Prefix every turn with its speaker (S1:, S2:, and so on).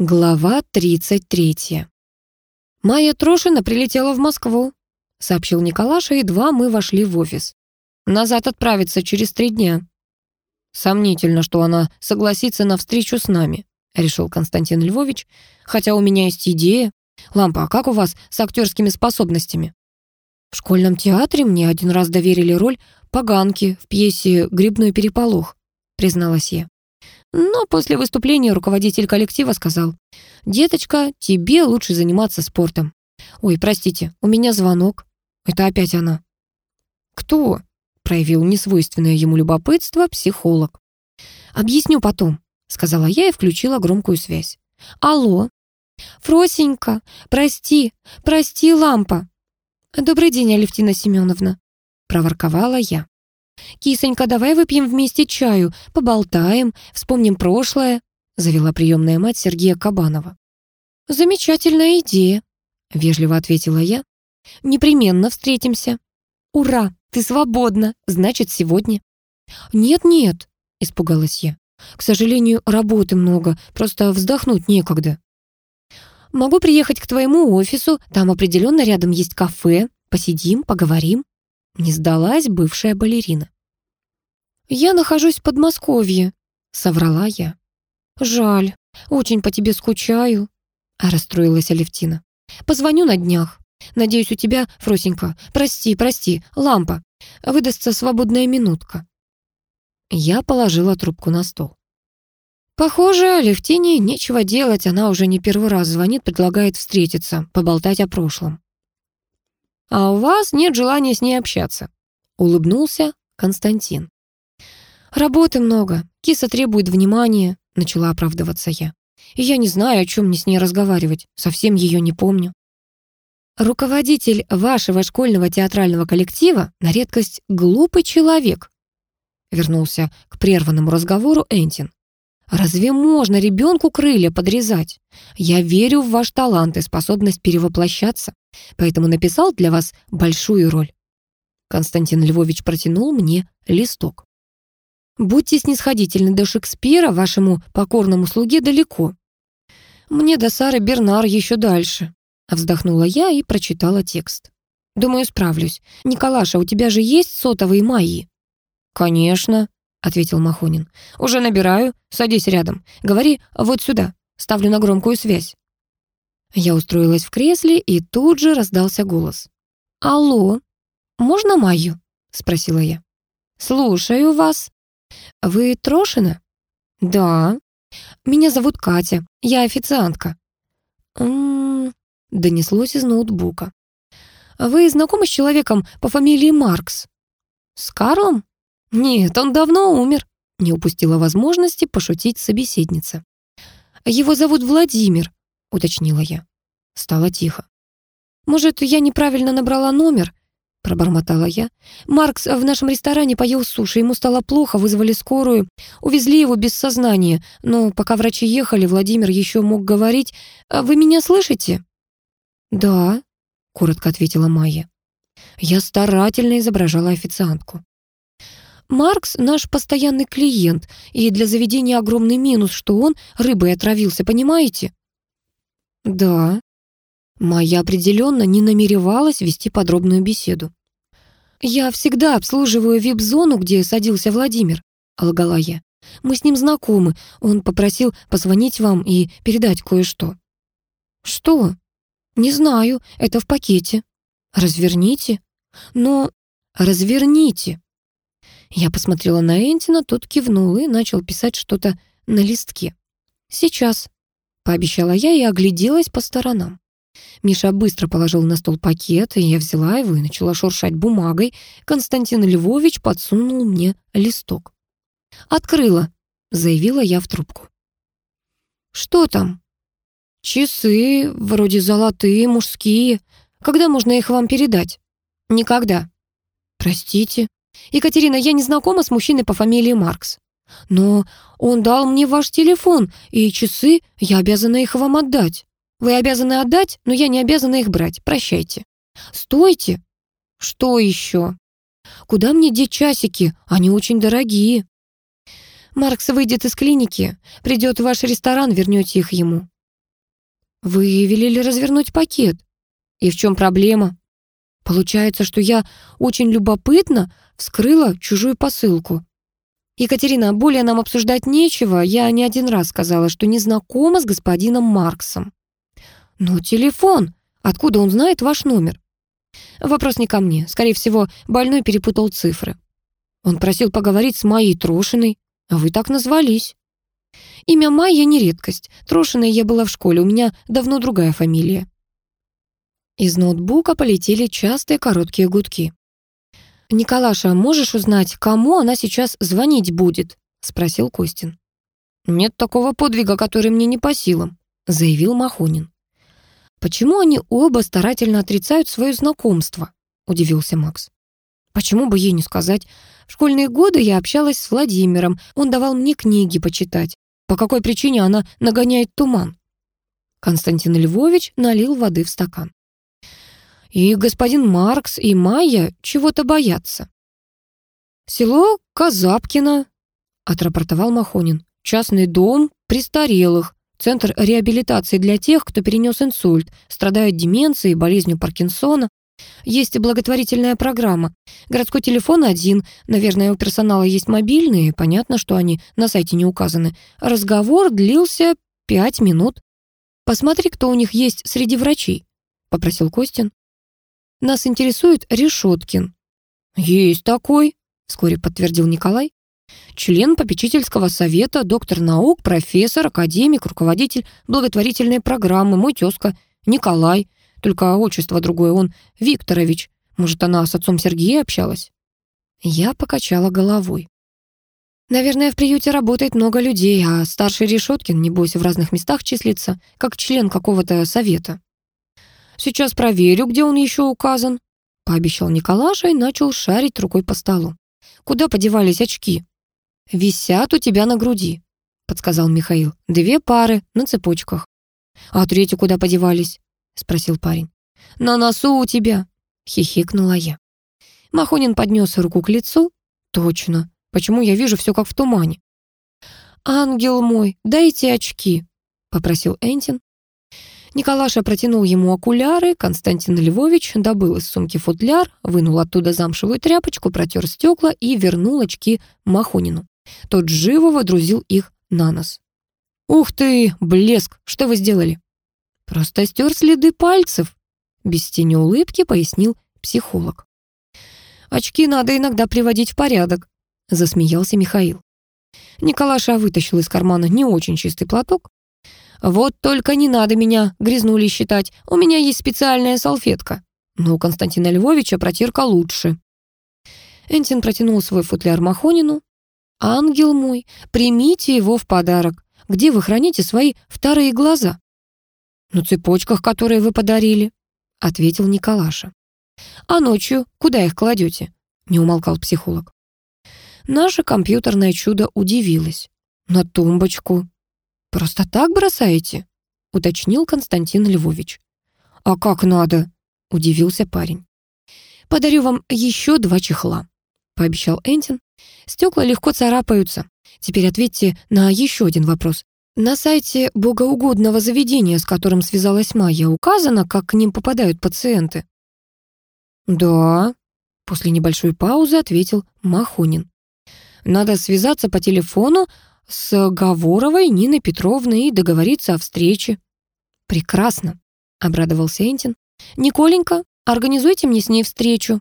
S1: Глава 33. «Майя Трошина прилетела в Москву», — сообщил Николаша, едва мы вошли в офис. «Назад отправится через три дня». «Сомнительно, что она согласится на встречу с нами», — решил Константин Львович, «хотя у меня есть идея. Лампа, а как у вас с актерскими способностями?» «В школьном театре мне один раз доверили роль поганки в пьесе «Грибной переполох», — призналась я. Но после выступления руководитель коллектива сказал, «Деточка, тебе лучше заниматься спортом». «Ой, простите, у меня звонок». Это опять она. «Кто?» — проявил несвойственное ему любопытство психолог. «Объясню потом», — сказала я и включила громкую связь. «Алло? Фросенька, прости, прости, лампа». «Добрый день, Алевтина Семеновна», — проворковала я. «Кисонька, давай выпьем вместе чаю, поболтаем, вспомним прошлое», завела приемная мать Сергея Кабанова. «Замечательная идея», — вежливо ответила я. «Непременно встретимся». «Ура, ты свободна, значит, сегодня». «Нет-нет», — испугалась я. «К сожалению, работы много, просто вздохнуть некогда». «Могу приехать к твоему офису, там определенно рядом есть кафе, посидим, поговорим». Не сдалась бывшая балерина. «Я нахожусь в Подмосковье», — соврала я. «Жаль, очень по тебе скучаю», — расстроилась Алевтина. «Позвоню на днях. Надеюсь, у тебя, Фросенька, прости, прости, лампа, выдастся свободная минутка». Я положила трубку на стол. Похоже, Алевтине нечего делать, она уже не первый раз звонит, предлагает встретиться, поболтать о прошлом. «А у вас нет желания с ней общаться», — улыбнулся Константин. «Работы много, киса требует внимания», — начала оправдываться я. «И я не знаю, о чем мне с ней разговаривать, совсем ее не помню». «Руководитель вашего школьного театрального коллектива на редкость глупый человек», — вернулся к прерванному разговору Энтин. Разве можно ребенку крылья подрезать? Я верю в ваш талант и способность перевоплощаться, поэтому написал для вас большую роль. Константин Львович протянул мне листок. Будьте снисходительны до Шекспира, вашему покорному слуге далеко. Мне до Сары Бернар еще дальше. Вздохнула я и прочитала текст. Думаю, справлюсь. Николаша, у тебя же есть сотовые Майи? Конечно, ответил Махонин. «Уже набираю. Садись рядом. Говори вот сюда. Ставлю на громкую связь». Я устроилась в кресле, и тут же раздался голос. «Алло, можно Майю?» — спросила я. «Слушаю вас. Вы Трошина?» «Да. Меня зовут Катя. Я официантка». «М-м-м», донеслось из ноутбука. «Вы знакомы с человеком по фамилии Маркс?» «С Карлом?» «Нет, он давно умер», — не упустила возможности пошутить собеседница. «Его зовут Владимир», — уточнила я. Стало тихо. «Может, я неправильно набрала номер?» — пробормотала я. «Маркс в нашем ресторане поел суши, ему стало плохо, вызвали скорую, увезли его без сознания, но пока врачи ехали, Владимир еще мог говорить. «А «Вы меня слышите?» «Да», — коротко ответила Майя. Я старательно изображала официантку. Маркс наш постоянный клиент, и для заведения огромный минус, что он рыбой отравился, понимаете? Да. Моя определенно не намеревалась вести подробную беседу. «Я всегда обслуживаю вип-зону, где садился Владимир», — лгала я. «Мы с ним знакомы. Он попросил позвонить вам и передать кое-что». «Что?» «Не знаю. Это в пакете». «Разверните». «Но...» «Разверните», я посмотрела на Энтина, тот кивнул и начал писать что-то на листке. «Сейчас», — пообещала я и огляделась по сторонам. Миша быстро положил на стол пакет, и я взяла его и начала шуршать бумагой. Константин Львович подсунул мне листок. «Открыла», — заявила я в трубку. «Что там?» «Часы, вроде золотые, мужские. Когда можно их вам передать?» «Никогда». «Простите», «Екатерина, я не знакома с мужчиной по фамилии Маркс. Но он дал мне ваш телефон и часы, я обязана их вам отдать. Вы обязаны отдать, но я не обязана их брать. Прощайте». «Стойте!» «Что еще?» «Куда мне деть часики? Они очень дорогие». «Маркс выйдет из клиники, придет в ваш ресторан, вернете их ему». Вы велели развернуть пакет. И в чем проблема? Получается, что я очень любопытно вскрыла чужую посылку. Екатерина, более нам обсуждать нечего. Я не один раз сказала, что не знакома с господином Марксом. Но телефон. Откуда он знает ваш номер? Вопрос не ко мне. Скорее всего, больной перепутал цифры. Он просил поговорить с моей Трошиной, а вы так назвались. Имя Майя не редкость. Трошиной я была в школе, у меня давно другая фамилия. Из ноутбука полетели частые короткие гудки. «Николаша, можешь узнать, кому она сейчас звонить будет?» — спросил Костин. «Нет такого подвига, который мне не по силам», — заявил Махонин. «Почему они оба старательно отрицают свое знакомство?» — удивился Макс. «Почему бы ей не сказать? В школьные годы я общалась с Владимиром, он давал мне книги почитать. По какой причине она нагоняет туман?» Константин Львович налил воды в стакан. И господин Маркс, и Майя чего-то боятся. «Село Казапкино», — отрапортовал Махонин. «Частный дом престарелых, центр реабилитации для тех, кто перенес инсульт, страдает деменцией, болезнью Паркинсона. Есть благотворительная программа. Городской телефон один. Наверное, у персонала есть мобильные. Понятно, что они на сайте не указаны. Разговор длился пять минут. «Посмотри, кто у них есть среди врачей», — попросил Костин. Нас интересует Решеткин». «Есть такой», — вскоре подтвердил Николай. «Член попечительского совета, доктор наук, профессор, академик, руководитель благотворительной программы, мой тезка Николай. Только отчество другое, он Викторович. Может, она с отцом Сергея общалась?» Я покачала головой. Наверное, в приюте работает много людей, а старший Решеткин, небось, в разных местах числится, как член какого-то совета. Сейчас проверю, где он еще указан», — пообещал Николаша и начал шарить рукой по столу. «Куда подевались очки?» «Висят у тебя на груди», — подсказал Михаил. «Две пары на цепочках». «А третьи куда подевались?» — спросил парень. «На носу у тебя», — хихикнула я. Махонин поднес руку к лицу. «Точно. Почему я вижу все как в тумане?» «Ангел мой, дайте очки», — попросил Энтин. Николаша протянул ему окуляры, Константин Львович добыл из сумки футляр, вынул оттуда замшевую тряпочку, протер стекла и вернул очки Махонину. Тот живо водрузил их на нос. «Ух ты, блеск! Что вы сделали?» «Просто стер следы пальцев», — без тени улыбки пояснил психолог. «Очки надо иногда приводить в порядок», — засмеялся Михаил. Николаша вытащил из кармана не очень чистый платок, вот только не надо меня грязнули считать. У меня есть специальная салфетка. Но у Константина Львовича протирка лучше. Энтин протянул свой футляр Махонину. «Ангел мой, примите его в подарок. Где вы храните свои вторые глаза?» «На цепочках, которые вы подарили», — ответил Николаша. «А ночью куда их кладете?» — не умолкал психолог. Наше компьютерное чудо удивилось. «На тумбочку», «Просто так бросаете?» — уточнил Константин Львович. «А как надо?» — удивился парень. «Подарю вам еще два чехла», — пообещал Энтин. «Стекла легко царапаются. Теперь ответьте на еще один вопрос. На сайте богоугодного заведения, с которым связалась Майя, указано, как к ним попадают пациенты?» «Да», — после небольшой паузы ответил Махонин. «Надо связаться по телефону с Гаворовой Ниной Петровной и договориться о встрече». «Прекрасно», — обрадовался Энтин. «Николенька, организуйте мне с ней встречу.